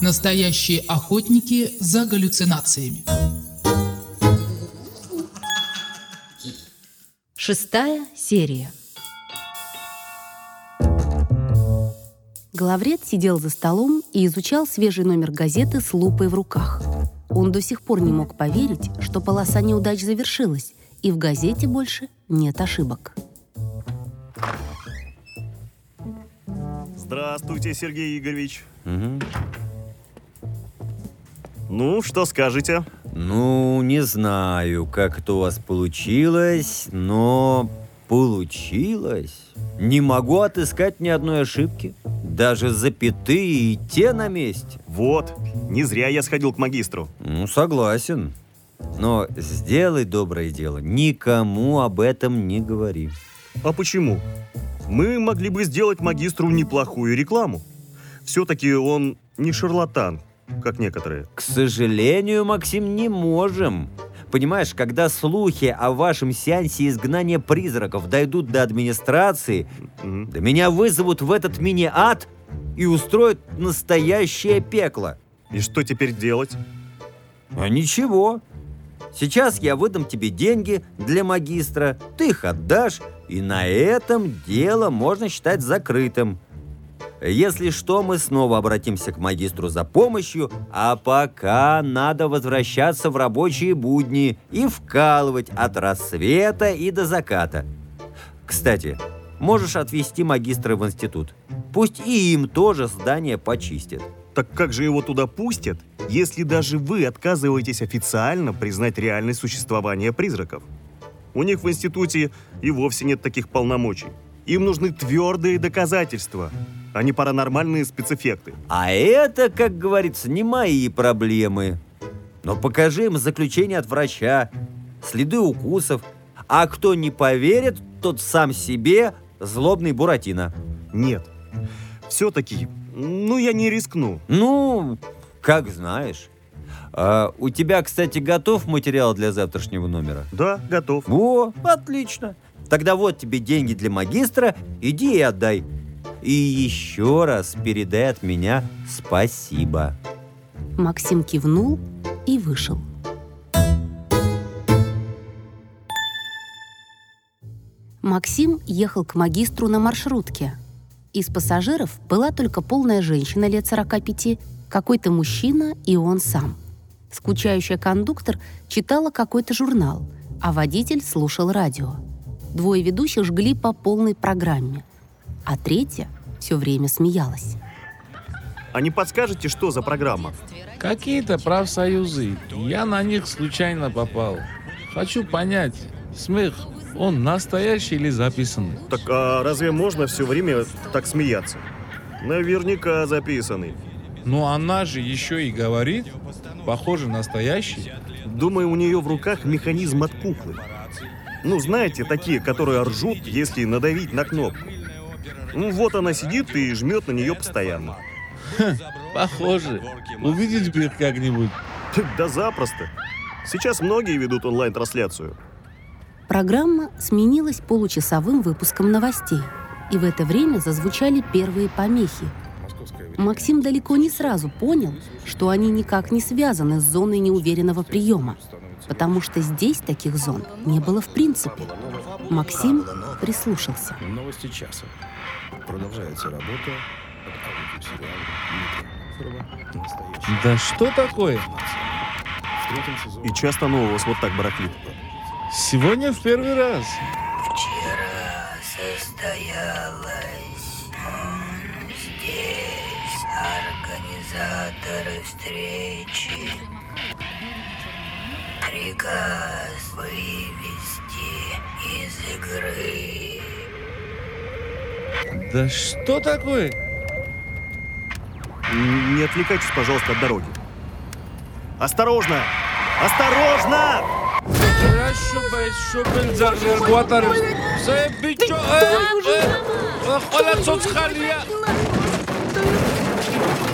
Настоящие охотники за галлюцинациями. Шестая серия. Главред сидел за столом и изучал свежий номер газеты с лупой в руках. Он до сих пор не мог поверить, что полоса неудач завершилась, и в газете больше нет ошибок. Здравствуйте, Сергей Игоревич. Ну, что скажете? Ну, не знаю, как это у вас получилось, но получилось. Не могу отыскать ни одной ошибки. Даже запятые и те на месте. Вот, не зря я сходил к магистру. Ну, согласен. Но сделай доброе дело, никому об этом не говори. А почему? Мы могли бы сделать магистру неплохую рекламу. Все-таки он не шарлатан, как некоторые. К сожалению, Максим, не можем. Понимаешь, когда слухи о вашем сеансе изгнания призраков дойдут до администрации, Мгм. да меня вызовут в этот мини-ад и устроят настоящее пекло. И что теперь делать? А ничего. Сейчас я выдам тебе деньги для магистра, ты их отдашь, и на этом дело можно считать закрытым. Если что, мы снова обратимся к магистру за помощью, а пока надо возвращаться в рабочие будни и вкалывать от рассвета и до заката. Кстати, можешь отвезти магистра в институт. Пусть и им тоже здание почистят. Так как же его туда пустят, если даже вы отказываетесь официально признать реальность существования призраков? У них в институте и вовсе нет таких полномочий. Им нужны твердые доказательства, а не паранормальные спецэффекты. А это, как говорится, не мои проблемы. Но покажи им заключение от врача, следы укусов. А кто не поверит, тот сам себе злобный Буратино. Нет. Все-таки, ну, я не рискну. Ну, как знаешь. А, у тебя, кстати, готов материал для завтрашнего номера? Да, готов. О, отлично. Тогда вот тебе деньги для магистра, иди и отдай. И еще раз передай от меня спасибо. Максим кивнул и вышел. Максим ехал к магистру на маршрутке. Из пассажиров была только полная женщина лет 45, какой-то мужчина и он сам. Скучающая кондуктор читала какой-то журнал, а водитель слушал радио. Двое ведущих жгли по полной программе, а третья все время смеялась. А не подскажете, что за программа? Какие-то профсоюзы. Я на них случайно попал. Хочу понять, смех, он настоящий или записанный? Так а разве можно все время так смеяться? Наверняка записанный. Ну она же еще и говорит, похоже настоящий. Думаю, у нее в руках механизм от куклы. Ну, знаете, такие, которые ржут, если надавить на кнопку. Ну, вот она сидит и жмет на нее постоянно. Похоже. Увидеть бы их как-нибудь. Да запросто. Сейчас многие ведут онлайн-трансляцию. Программа сменилась получасовым выпуском новостей, и в это время зазвучали первые помехи. Максим далеко не сразу понял, что они никак не связаны с зоной неуверенного приема, потому что здесь таких зон не было в принципе. Максим прислушался. Новости часа. Продолжается работа. Да что такое? В третьем сезоне И часто нового вас вот так барахлит. Сегодня в первый раз. Вчера состоялась здесь организаторы встречи. Приказ вывести из игры. Да что такое? Не отвлекайтесь, пожалуйста, от дороги. Осторожно! Осторожно!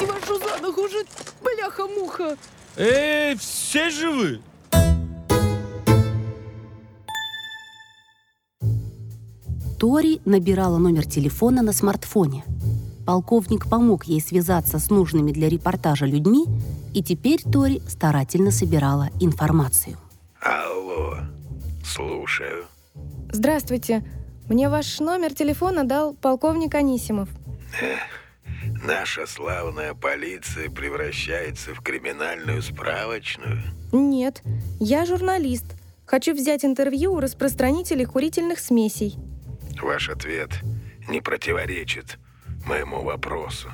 вашу за ногу уже, бляха-муха. Эй, все живы? Тори набирала номер телефона на смартфоне. полковник помог ей связаться с нужными для репортажа людьми, и теперь Тори старательно собирала информацию. Алло, слушаю. Здравствуйте. Мне ваш номер телефона дал полковник Анисимов. Наша славная полиция превращается в криминальную справочную. Нет, я журналист. Хочу взять интервью у распространителей курительных смесей. Ваш ответ не противоречит моему вопросу.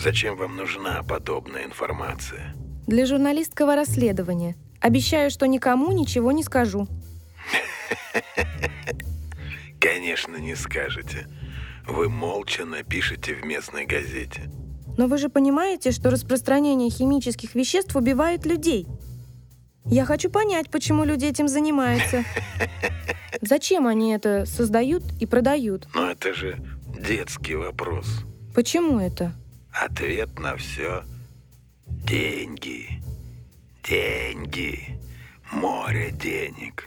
Зачем вам нужна подобная информация? Для журналистского расследования. Обещаю, что никому ничего не скажу. Конечно, не скажете. Вы молча напишете в местной газете. Но вы же понимаете, что распространение химических веществ убивает людей. Я хочу понять, почему люди этим занимаются. Зачем они это создают и продают? Но это же детский вопрос. Почему это? Ответ на все – деньги. Деньги. Море денег.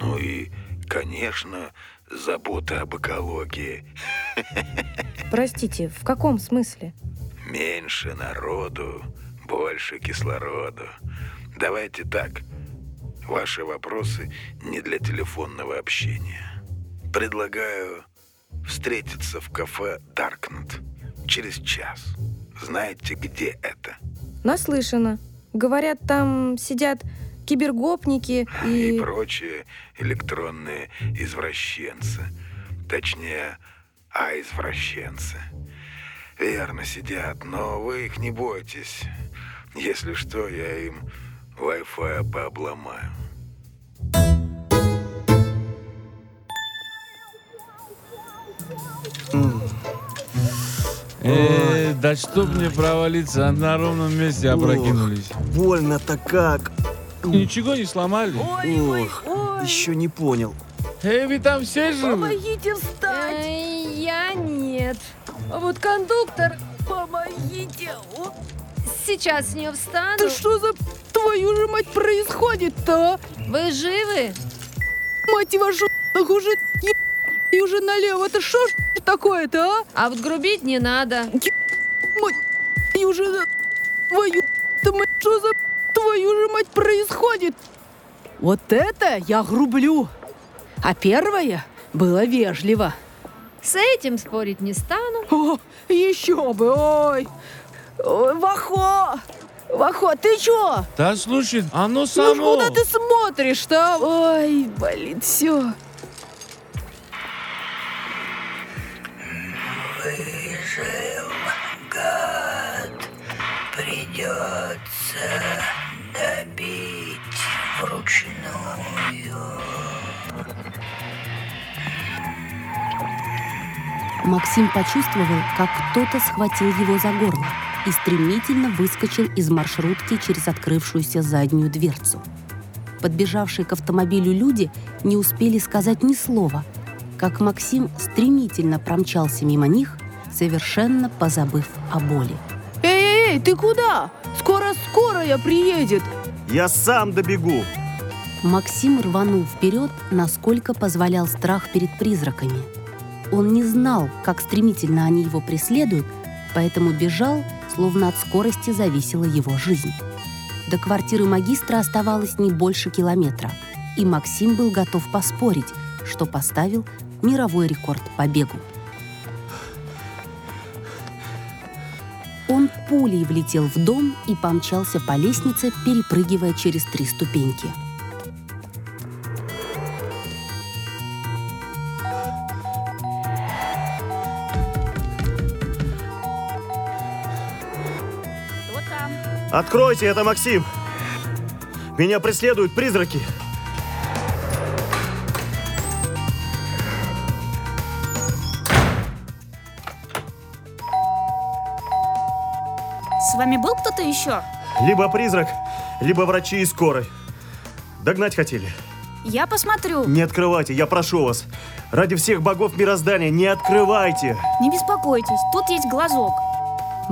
Ну и, конечно, забота об экологии. Простите, в каком смысле? Меньше народу, больше кислорода. Давайте так. Ваши вопросы не для телефонного общения. Предлагаю встретиться в кафе «Даркнет» через час. Знаете, где это? Наслышано. Говорят, там сидят кибергопники И и... прочие электронные извращенцы. Точнее, а-извращенцы. Верно сидят, но вы их не бойтесь. Если что, я им Wi-Fi пообломаю. Э, да чтоб мне провалиться, а на ровном месте опрокинулись. Больно-то как. Ничего не сломали? Ох, еще не понял. Эй, вы там все живы? Помогите встать! Э, Я нет. А вот кондуктор, Помогите! Сейчас с нее встану. Да что за твою же мать происходит-то, а? Вы живы? Мать вашу, так уже е- и уже налево. Это что ж такое-то, а? А вот грубить не надо. Мать, и уже твою то мать, что за твою же мать происходит? Вот это я грублю. А первое было вежливо. С этим спорить не стану. О, еще бы, ой. Ой, Вахо! Вахо, ты чё? Да слушай, оно Ну само. куда ты смотришь-то? Ой, блин, все. Выжил, гад. Придется добить вручную. Максим почувствовал, как кто-то схватил его за горло и стремительно выскочил из маршрутки через открывшуюся заднюю дверцу. Подбежавшие к автомобилю люди не успели сказать ни слова, как Максим стремительно промчался мимо них, совершенно позабыв о боли. Эй, эй, ты куда? Скоро скорая приедет. Я сам добегу. Максим рванул вперед, насколько позволял страх перед призраками. Он не знал, как стремительно они его преследуют, поэтому бежал, словно от скорости зависела его жизнь. До квартиры магистра оставалось не больше километра, и Максим был готов поспорить, что поставил мировой рекорд по бегу. Он пулей влетел в дом и помчался по лестнице, перепрыгивая через три ступеньки. Откройте, это Максим. Меня преследуют призраки. С вами был кто-то еще? Либо призрак, либо врачи и скорой. Догнать хотели. Я посмотрю. Не открывайте, я прошу вас. Ради всех богов мироздания, не открывайте. Не беспокойтесь, тут есть глазок.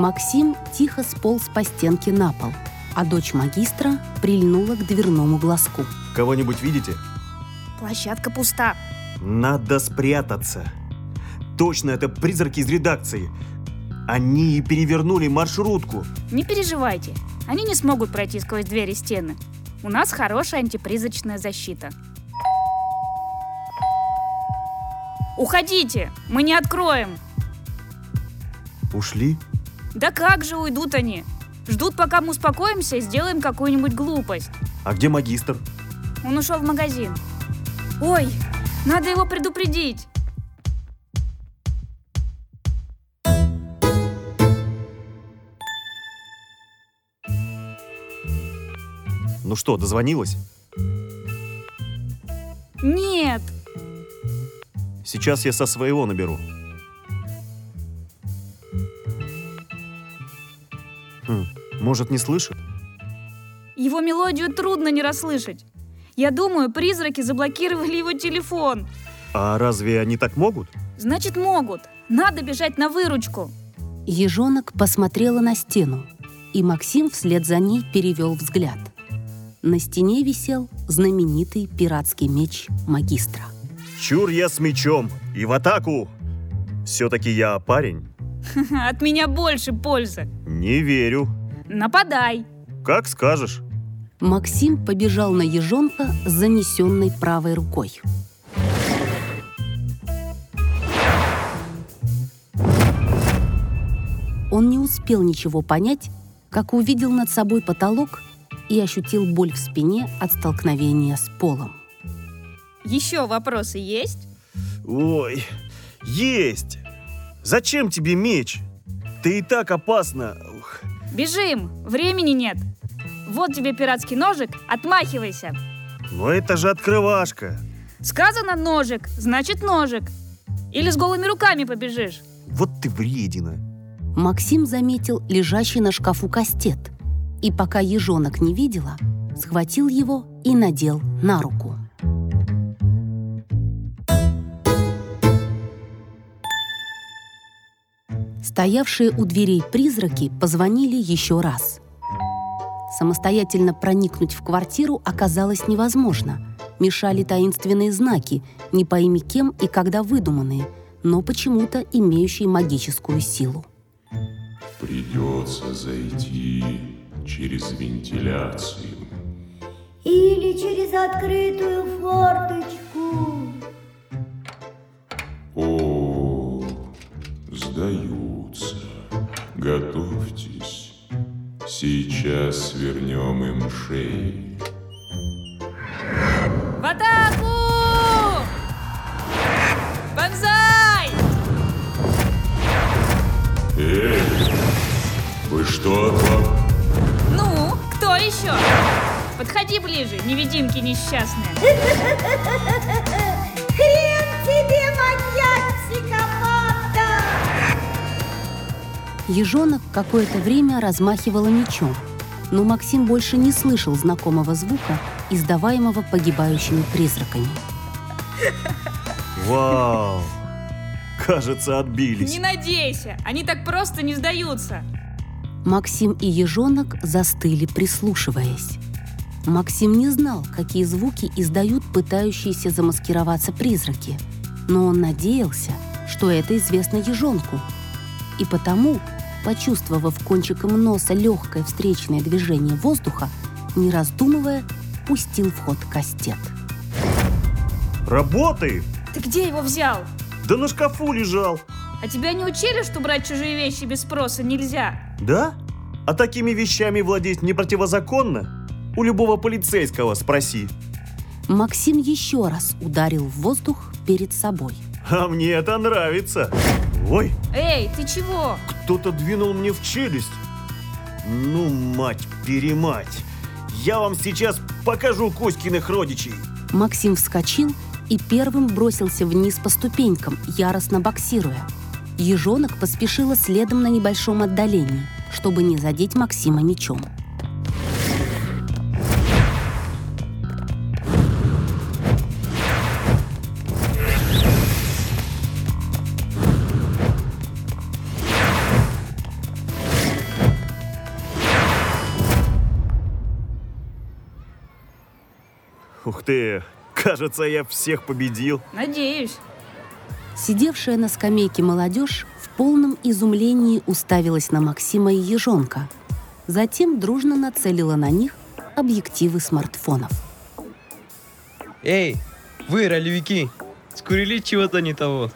Максим тихо сполз по стенке на пол, а дочь магистра прильнула к дверному глазку. Кого-нибудь видите? Площадка пуста. Надо спрятаться. Точно, это призраки из редакции. Они и перевернули маршрутку. Не переживайте, они не смогут пройти сквозь двери стены. У нас хорошая антипризрачная защита. Уходите, мы не откроем. Ушли? Да как же уйдут они? Ждут, пока мы успокоимся и сделаем какую-нибудь глупость. А где магистр? Он ушел в магазин. Ой, надо его предупредить. Ну что, дозвонилась? Нет, Сейчас я со своего наберу. Может, не слышит? его мелодию трудно не расслышать. Я думаю, призраки заблокировали его телефон. А разве они так могут? Значит, могут. Надо бежать на выручку. Ежонок посмотрела на стену, и Максим вслед за ней перевел взгляд. На стене висел знаменитый пиратский меч магистра. Чур я с мечом и в атаку! Все-таки я парень. От меня больше пользы. Не верю. Нападай. Как скажешь. Максим побежал на ежонка с занесенной правой рукой. Он не успел ничего понять, как увидел над собой потолок и ощутил боль в спине от столкновения с полом. Еще вопросы есть? Ой, есть! Зачем тебе меч? Ты и так опасно. Бежим, времени нет. Вот тебе пиратский ножик, отмахивайся. Но это же открывашка. Сказано ножик, значит ножик. Или с голыми руками побежишь. Вот ты вредина. Максим заметил лежащий на шкафу кастет, и пока ежонок не видела, схватил его и надел на руку. Стоявшие у дверей призраки позвонили еще раз. Самостоятельно проникнуть в квартиру оказалось невозможно. Мешали таинственные знаки, не пойми кем и когда выдуманные, но почему-то имеющие магическую силу. Придется зайти через вентиляцию. Или через открытую форточку. Готовьтесь. Сейчас свернем им шеи. В атаку! Бонзай! Эй, вы что там? Ну, кто еще? Подходи ближе, невидимки несчастные. Ежонок какое-то время размахивала мечом, но Максим больше не слышал знакомого звука, издаваемого погибающими призраками. Вау! Кажется, отбились. Не надейся, они так просто не сдаются. Максим и ежонок застыли, прислушиваясь. Максим не знал, какие звуки издают пытающиеся замаскироваться призраки, но он надеялся, что это известно ежонку. И потому, почувствовав кончиком носа легкое встречное движение воздуха, не раздумывая, пустил в ход кастет. Работает! Ты где его взял? Да на шкафу лежал. А тебя не учили, что брать чужие вещи без спроса нельзя? Да? А такими вещами владеть не противозаконно? У любого полицейского спроси. Максим еще раз ударил в воздух перед собой. А мне это нравится. Ой, Эй, ты чего? кто-то двинул мне в челюсть. Ну, мать-перемать. Я вам сейчас покажу Коськиных родичей. Максим вскочил и первым бросился вниз по ступенькам, яростно боксируя. Ежонок поспешила следом на небольшом отдалении, чтобы не задеть Максима мечом. Ты, кажется, я всех победил. Надеюсь. Сидевшая на скамейке молодежь в полном изумлении уставилась на Максима и Ежонка. Затем дружно нацелила на них объективы смартфонов. Эй, вы, ролевики, скурили чего-то не того.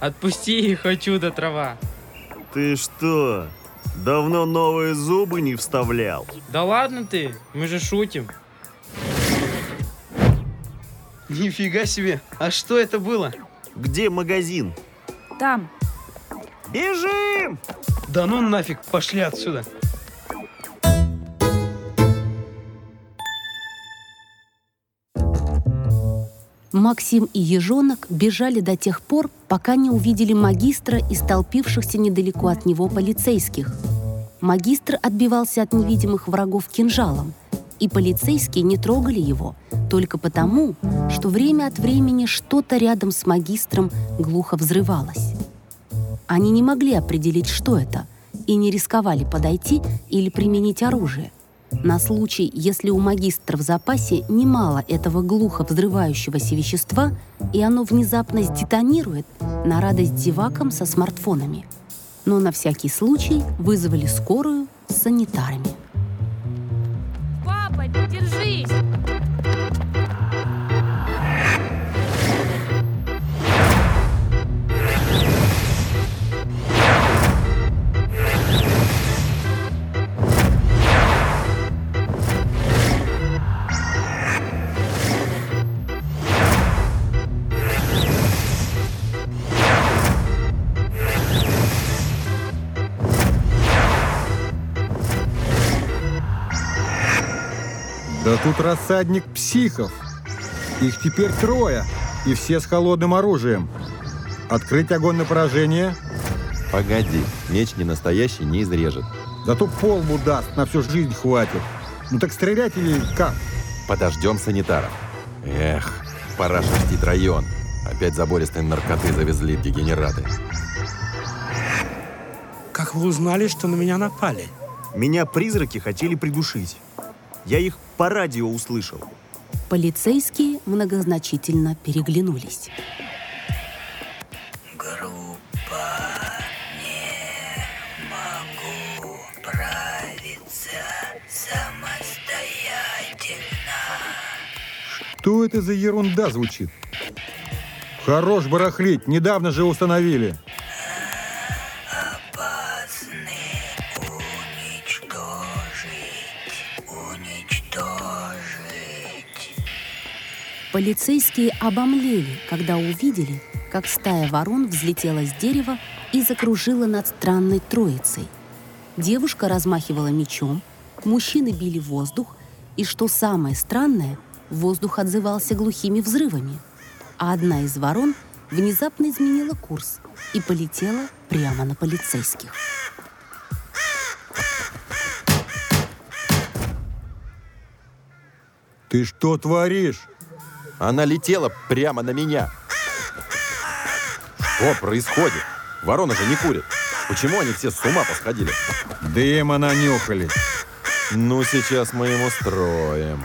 Отпусти их, хочу до трава. Ты что, давно новые зубы не вставлял? Да ладно ты, мы же шутим. Нифига себе, а что это было? Где магазин? Там. Бежим! Да ну нафиг, пошли отсюда. Максим и Ежонок бежали до тех пор, пока не увидели магистра и столпившихся недалеко от него полицейских. Магистр отбивался от невидимых врагов кинжалом, и полицейские не трогали его только потому, что время от времени что-то рядом с магистром глухо взрывалось. Они не могли определить, что это, и не рисковали подойти или применить оружие – на случай, если у магистра в запасе немало этого глухо взрывающегося вещества, и оно внезапно сдетонирует на радость зевакам со смартфонами. Но на всякий случай вызвали скорую с санитарами. Да тут рассадник психов. Их теперь трое, и все с холодным оружием. Открыть огонь на поражение? Погоди, меч не настоящий не изрежет. Зато полбу даст, на всю жизнь хватит. Ну так стрелять или как? Подождем санитаров. Эх, пора шерстить район. Опять забористые наркоты завезли дегенераты. Как вы узнали, что на меня напали? Меня призраки хотели придушить. Я их по радио услышал. Полицейские многозначительно переглянулись. Группа не могу правиться самостоятельно. Что это за ерунда звучит? Хорош барахлить, недавно же установили. Полицейские обомлели, когда увидели, как стая ворон взлетела с дерева и закружила над странной троицей. Девушка размахивала мечом, мужчины били воздух, и, что самое странное, воздух отзывался глухими взрывами. А одна из ворон внезапно изменила курс и полетела прямо на полицейских. Ты что творишь? Она летела прямо на меня. Что происходит? Ворона же не курит. Почему они все с ума посходили? Дыма нанюхали. Ну, сейчас мы им устроим.